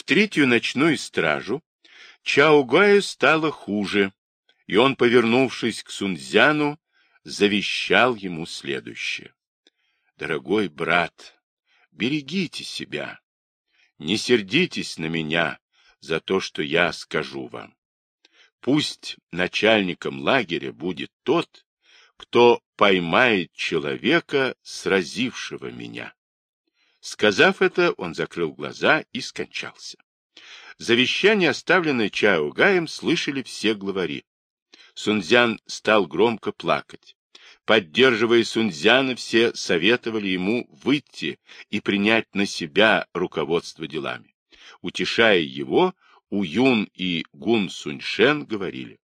В третью ночную стражу Чаугаю стало хуже, и он, повернувшись к Сунцзяну, завещал ему следующее. «Дорогой брат, берегите себя, не сердитесь на меня за то, что я скажу вам. Пусть начальником лагеря будет тот, кто поймает человека, сразившего меня. Сказав это, он закрыл глаза и скончался. Завещание, оставленное Чао Гаем, слышали все главари. Сунцзян стал громко плакать. Поддерживая Сунцзяна, все советовали ему выйти и принять на себя руководство делами. Утешая его, Уюн и Гун Суньшен говорили,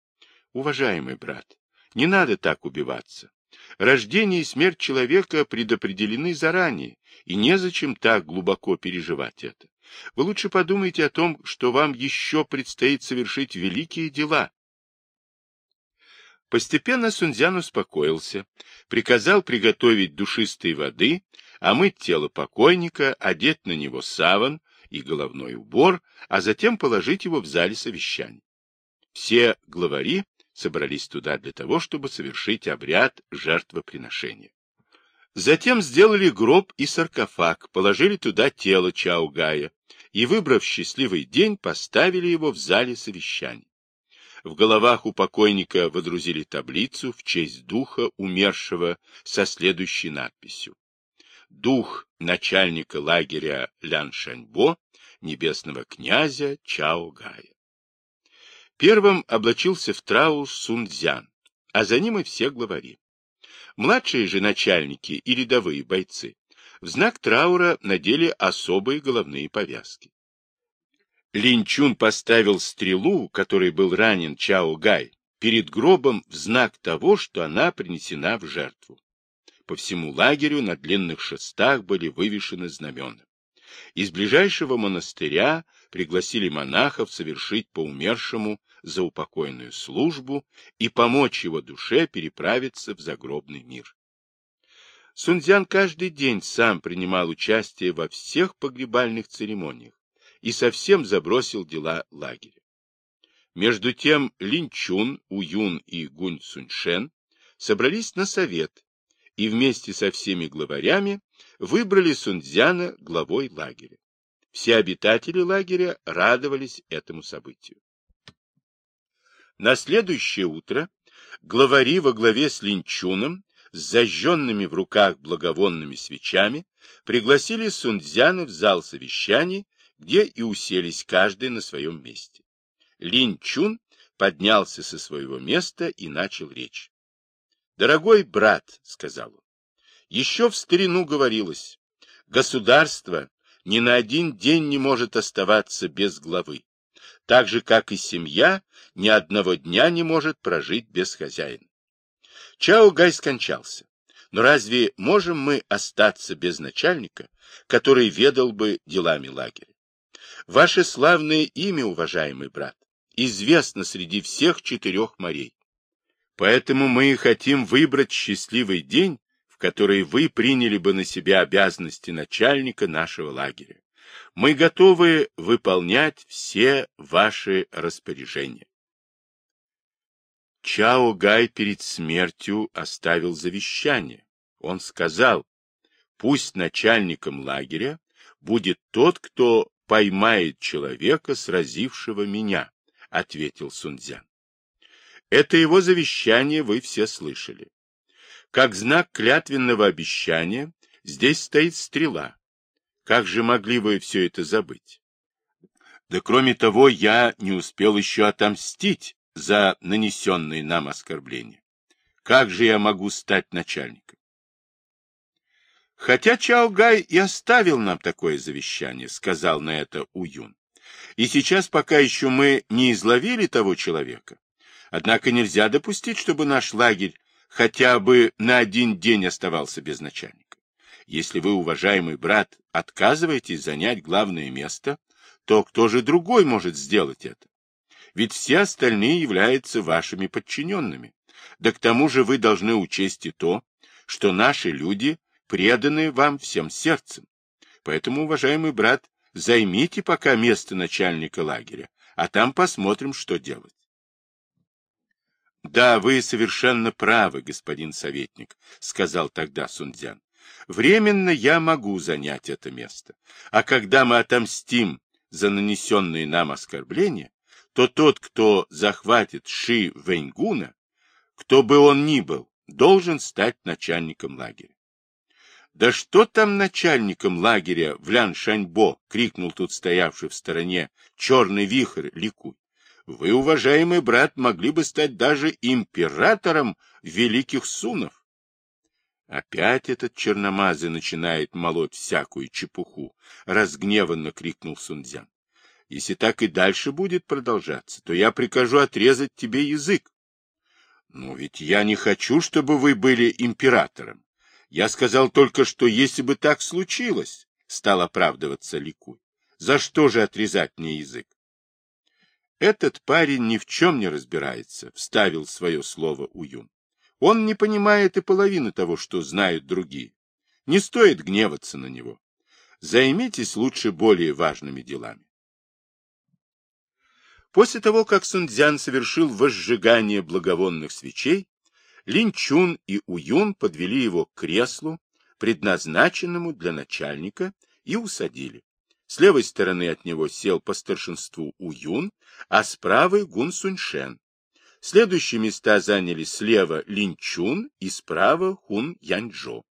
«Уважаемый брат, не надо так убиваться. Рождение и смерть человека предопределены заранее, и незачем так глубоко переживать это. Вы лучше подумайте о том, что вам еще предстоит совершить великие дела. Постепенно Сунцзян успокоился, приказал приготовить душистой воды, омыть тело покойника, одеть на него саван и головной убор, а затем положить его в зале совещаний. Все главари собрались туда для того, чтобы совершить обряд жертвоприношения. Затем сделали гроб и саркофаг, положили туда тело Чаугая и, выбрав счастливый день, поставили его в зале совещаний. В головах у покойника водрузили таблицу в честь духа умершего со следующей надписью. Дух начальника лагеря Лян Шаньбо, небесного князя Чао Гая. Первым облачился в траур Сунцзян, а за ним и все главари. Младшие же начальники и рядовые бойцы в знак траура надели особые головные повязки. Линчун поставил стрелу, которой был ранен Чао Гай, перед гробом в знак того, что она принесена в жертву. По всему лагерю на длинных шестах были вывешены знамена. Из ближайшего монастыря пригласили монахов совершить по умершему за упокойную службу и помочь его душе переправиться в загробный мир. Сунцзян каждый день сам принимал участие во всех погребальных церемониях и совсем забросил дела лагеря. Между тем Линчун, Уюн и Гунь Суньшен собрались на совет и вместе со всеми главарями выбрали Сунцзяна главой лагеря. Все обитатели лагеря радовались этому событию. На следующее утро главари во главе с Линчуном с зажженными в руках благовонными свечами пригласили Сунцзяна в зал совещаний, где и уселись каждый на своем месте. Линчун поднялся со своего места и начал речь. «Дорогой брат», — сказал он, — «еще в старину говорилось, государство ни на один день не может оставаться без главы так же, как и семья, ни одного дня не может прожить без хозяина. Чао Гай скончался. Но разве можем мы остаться без начальника, который ведал бы делами лагеря? Ваше славное имя, уважаемый брат, известно среди всех четырех морей. Поэтому мы и хотим выбрать счастливый день, в который вы приняли бы на себя обязанности начальника нашего лагеря мы готовы выполнять все ваши распоряжения. Чао Гай перед смертью оставил завещание. Он сказал, пусть начальником лагеря будет тот, кто поймает человека, сразившего меня, — ответил Сунцзян. Это его завещание вы все слышали. Как знак клятвенного обещания здесь стоит стрела, как же могли вы все это забыть? Да кроме того, я не успел еще отомстить за нанесенные нам оскорбления. Как же я могу стать начальником? Хотя Чао Гай и оставил нам такое завещание, сказал на это Уюн. И сейчас пока еще мы не изловили того человека. Однако нельзя допустить, чтобы наш лагерь хотя бы на один день оставался без начальника. Если вы, уважаемый брат, отказываетесь занять главное место, то кто же другой может сделать это? Ведь все остальные являются вашими подчиненными. Да к тому же вы должны учесть и то, что наши люди преданы вам всем сердцем. Поэтому, уважаемый брат, Займите пока место начальника лагеря, а там посмотрим, что делать. — Да, вы совершенно правы, господин советник, — сказал тогда Сунцзян. — Временно я могу занять это место, а когда мы отомстим за нанесенные нам оскорбления, то тот, кто захватит Ши Вэньгуна, кто бы он ни был, должен стать начальником лагеря. «Да что там начальником лагеря в Ляншаньбо?» — крикнул тут стоявший в стороне черный вихрь Ликуй. «Вы, уважаемый брат, могли бы стать даже императором великих сунов». Опять этот черномазый начинает молоть всякую чепуху, — разгневанно крикнул Сунцзян. Если так и дальше будет продолжаться, то я прикажу отрезать тебе язык. Но ведь я не хочу, чтобы вы были императором. Я сказал только, что если бы так случилось, стал оправдываться Ликуй. За что же отрезать мне язык? Этот парень ни в чем не разбирается, вставил свое слово Уюн. Он не понимает и половины того, что знают другие. Не стоит гневаться на него. Займитесь лучше более важными делами. После того, как Сунцзян совершил возжигание благовонных свечей, Линчун и Уюн подвели его к креслу, предназначенному для начальника, и усадили. С левой стороны от него сел по старшинству Уюн, а с правой Гун Суньшен. Следующие места заняли слева Линчун и справа Хун Яньчжо.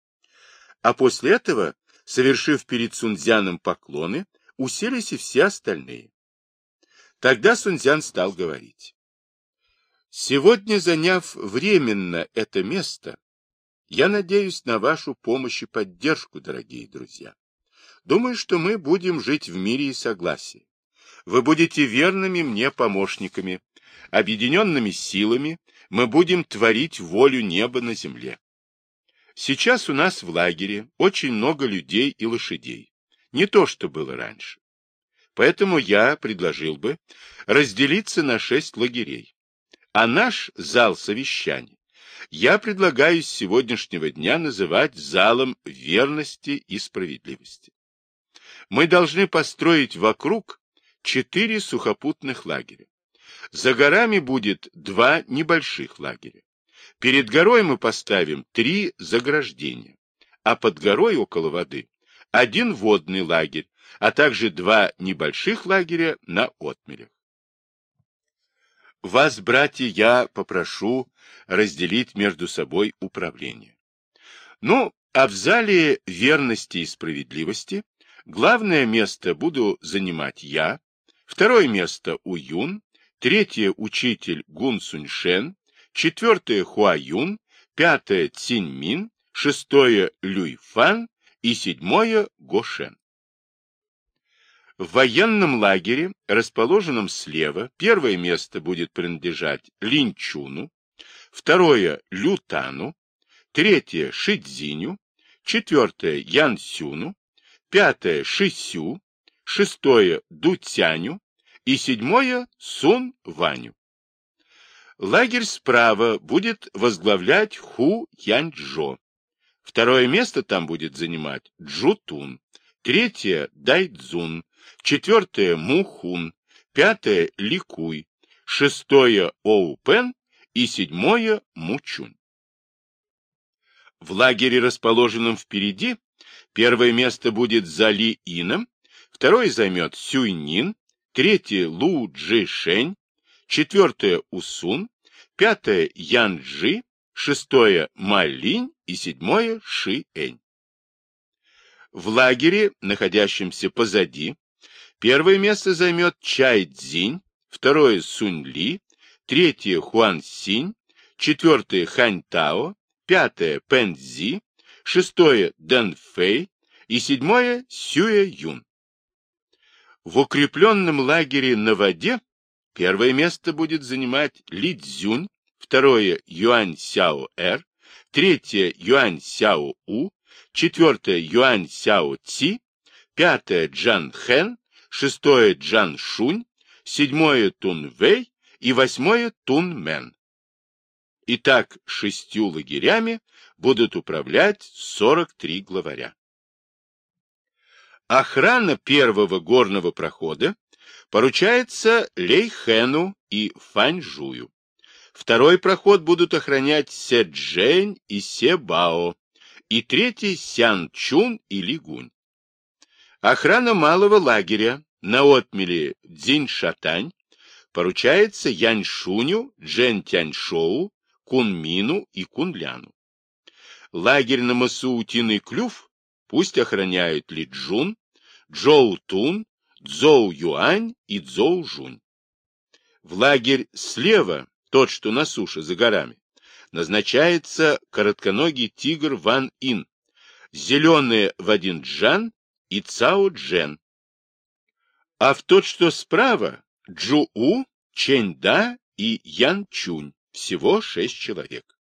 А после этого, совершив перед Сунцзяном поклоны, уселись и все остальные. Тогда Сунцзян стал говорить. Сегодня, заняв временно это место, я надеюсь на вашу помощь и поддержку, дорогие друзья. Думаю, что мы будем жить в мире и согласии. Вы будете верными мне помощниками. Объединенными силами мы будем творить волю неба на земле. Сейчас у нас в лагере очень много людей и лошадей. Не то, что было раньше. Поэтому я предложил бы разделиться на шесть лагерей. А наш зал совещаний я предлагаю с сегодняшнего дня называть залом верности и справедливости. Мы должны построить вокруг четыре сухопутных лагеря. За горами будет два небольших лагеря. Перед горой мы поставим три заграждения, а под горой около воды один водный лагерь, а также два небольших лагеря на отмелях. Вас, братья, я попрошу разделить между собой управление. Ну, а в зале верности и справедливости главное место буду занимать я, второе место Уюн, третье учитель Гун Суньшен, четвертое Хуа Юн, пятое Циньмин, шестое Люй Фан. И седьмое Гошен. В военном лагере, расположенном слева, первое место будет принадлежать Линчуну, второе – Лютану, третье – Шидзиню, четвертое – Янсюну, пятое – Шисю, шестое – Дуцяню и седьмое – Сун Ваню. Лагерь справа будет возглавлять Ху Янчжо. Второе место там будет занимать Джутун, третье – Дайдзун, четвертое – Мухун, пятое – Ликуй, шестое – Оупен и седьмое – Мучун. В лагере, расположенном впереди, первое место будет за Ли Ином, второе займет Сюйнин, третье – Лу Джи Шень, четвертое – Усун, пятое – Янджи, шестое – Малинь и седьмое – Ши-Энь. В лагере, находящемся позади, Первое место займет Чай Цзинь, второе Сунь Ли, третье Хуан Синь, четвертое Хань Тао, пятое Пэн Цзи, шестое Дэн Фэй и седьмое Сюэ Юн. В укрепленном лагере на воде первое место будет занимать Ли Цзюнь, второе Юань Сяо Эр, третье Юань Сяо У, четвертое Юань Сяо Ци, пятое Джан Хэн, шестое Джан Шунь, седьмое Тун Вэй и восьмое Тун Мэн. Итак, шестью лагерями будут управлять 43 главаря. Охрана первого горного прохода поручается Лейхену и Фаньжую. Второй проход будут охранять Седжень и Себао, и третий Сян-Чун и Лигунь. Охрана малого лагеря на отмеле Дзинь-Шатань поручается Яньшуню, Джен Тяньшоу, Кунмину и Кунляну. Лагерь на мысу Утиный Клюв пусть охраняют Ли Джун, Джоу Тун, Цзоу Юань и Цзоу Жунь. В лагерь слева, тот, что на суше за горами, назначается коротконогий тигр Ван Ин, зеленый Вадин Джан и Цао Джен. А в тот, что справа, Джу У, Чэнь Да и Ян Чунь, всего шесть человек.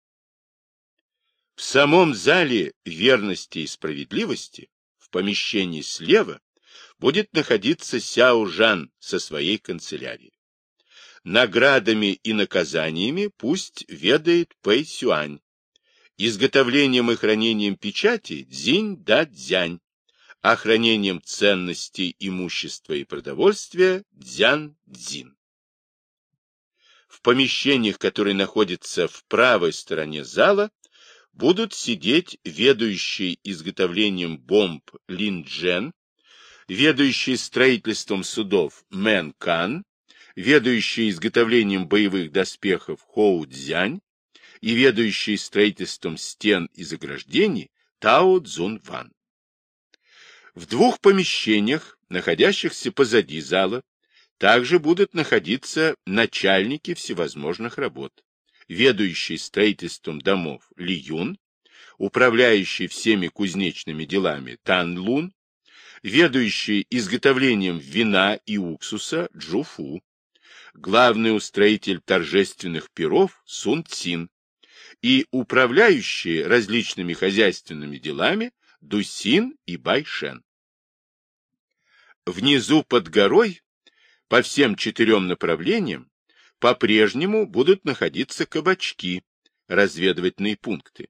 В самом зале верности и справедливости, в помещении слева, будет находиться Сяо Жан со своей канцелярией. Наградами и наказаниями пусть ведает Пэй Сюань. Изготовлением и хранением печати Цзинь Да Цзянь, а хранением ценностей, имущества и продовольствия Дзян Цзин. Помещениях, которые находятся в правой стороне зала, будут сидеть ведущий изготовлением бомб Лин Джен, ведущий строительством судов Мэн Кан, ведущий изготовлением боевых доспехов Хоу Цзянь и ведущий строительством стен и заграждений Тао Цзун Ван. В двух помещениях, находящихся позади зала, также будут находиться начальники всевозможных работ, ведущий строительством домов Ли Юн, управляющий всеми кузнечными делами Тан Лун, ведущий изготовлением вина и уксуса Джуфу, главный устроитель торжественных перов Сун Цин и управляющие различными хозяйственными делами Дусин и Байшен. Внизу под горой, по всем четырем направлениям, по-прежнему будут находиться кабачки, разведывательные пункты,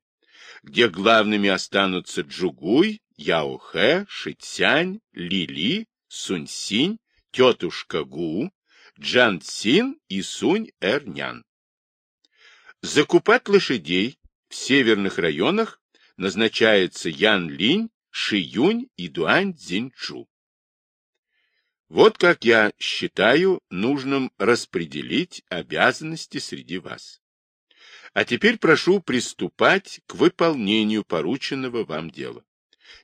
где главными останутся Джугуй, Яохэ, Шицянь, Лили, Суньсинь, тетушка Гу, Джан Цин и Сунь Эрнян. Закупать лошадей в северных районах назначается Ян Линь, Ши Юнь и Дуань Цзиньчжу. Вот как я считаю нужным распределить обязанности среди вас. А теперь прошу приступать к выполнению порученного вам дела.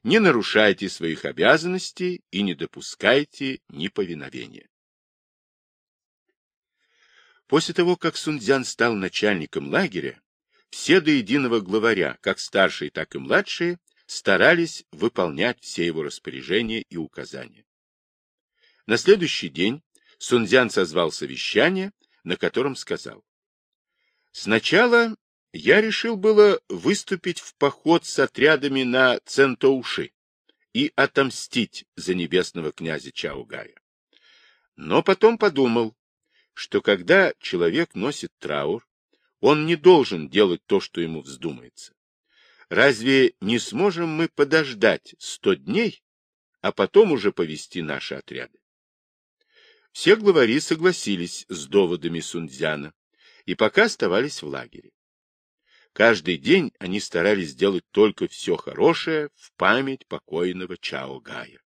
Не нарушайте своих обязанностей и не допускайте неповиновения. После того, как Сунцзян стал начальником лагеря, все до единого главаря, как старшие, так и младшие, старались выполнять все его распоряжения и указания. На следующий день Сунцзян созвал совещание, на котором сказал. Сначала я решил было выступить в поход с отрядами на Центоуши и отомстить за небесного князя Чаугая. Но потом подумал, что когда человек носит траур, он не должен делать то, что ему вздумается. Разве не сможем мы подождать сто дней, а потом уже повести наши отряды? Все главари согласились с доводами Сунцзяна и пока оставались в лагере. Каждый день они старались сделать только все хорошее в память покойного Чао Гая.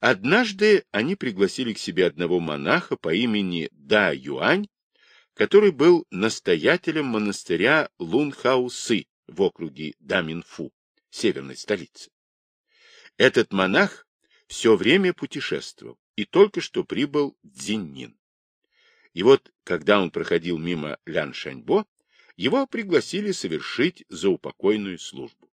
Однажды они пригласили к себе одного монаха по имени Да Юань который был настоятелем монастыря Лунхаусы в округе Даминфу, северной столице. Этот монах все время путешествовал и только что прибыл Дзиннин. И вот, когда он проходил мимо Ляншаньбо, его пригласили совершить заупокойную службу.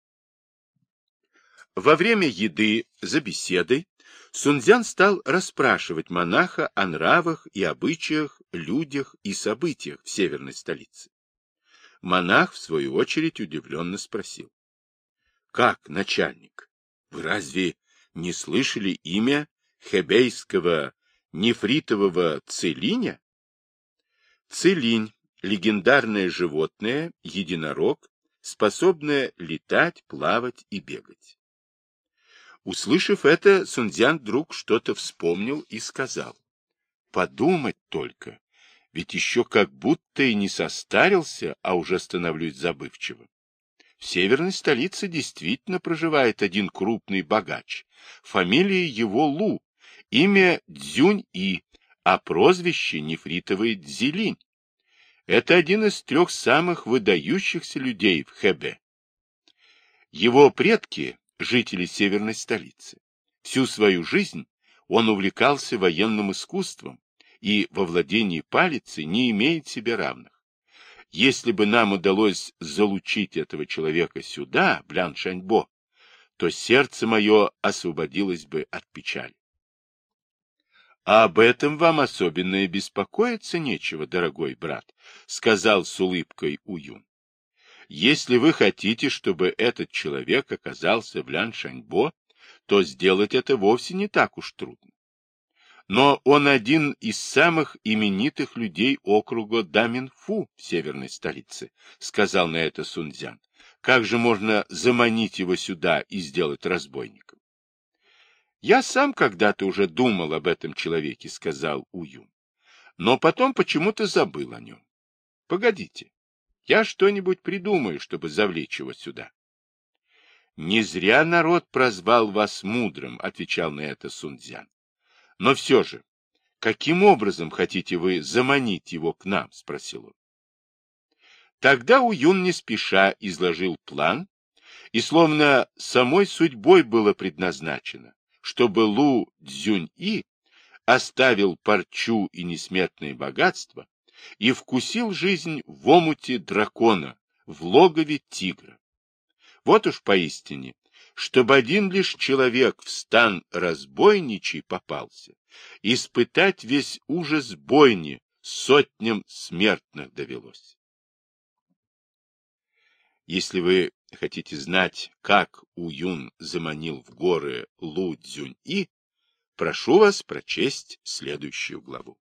Во время еды за беседой Сунцзян стал расспрашивать монаха о нравах и обычаях, людях и событиях в северной столице. Монах, в свою очередь, удивленно спросил. — Как, начальник, вы разве не слышали имя хебейского нефритового целиня? Целинь — легендарное животное, единорог, способное летать, плавать и бегать. Услышав это, Сунцзян вдруг что-то вспомнил и сказал. Подумать только, ведь еще как будто и не состарился, а уже становлюсь забывчивым. В северной столице действительно проживает один крупный богач. Фамилия его Лу, имя Дзюнь-И, а прозвище нефритовый Дзилинь. Это один из трех самых выдающихся людей в Хэбе. Его предки – жители северной столицы. Всю свою жизнь он увлекался военным искусством и во владении палицей не имеет себе равных. Если бы нам удалось залучить этого человека сюда, в Лян-Шаньбо, то сердце мое освободилось бы от печали. А об этом вам особенно и беспокоиться нечего, дорогой брат, сказал с улыбкой Уюн. Если вы хотите, чтобы этот человек оказался в Ляншаньбо, то сделать это вовсе не так уж трудно. Но он один из самых именитых людей округа Даминфу в северной столице, сказал на это Сунцзян. Как же можно заманить его сюда и сделать разбойником? Я сам когда-то уже думал об этом человеке, сказал Уюн. Но потом почему-то забыл о нем. Погодите, я что-нибудь придумаю, чтобы завлечь его сюда. Не зря народ прозвал вас мудрым, отвечал на это Сунцзян. Но все же, каким образом хотите вы заманить его к нам? спросил он. Тогда Уюн не спеша изложил план, и словно самой судьбой было предназначено, чтобы Лу Цзюнь-И оставил парчу и несметные богатства и вкусил жизнь в омуте дракона, в логове тигра. Вот уж поистине, чтобы один лишь человек в стан разбойничий попался, испытать весь ужас бойни сотням смертных довелось. Если вы хотите знать, как Уюн заманил в горы Лу Цзюнь-И, прошу вас прочесть следующую главу.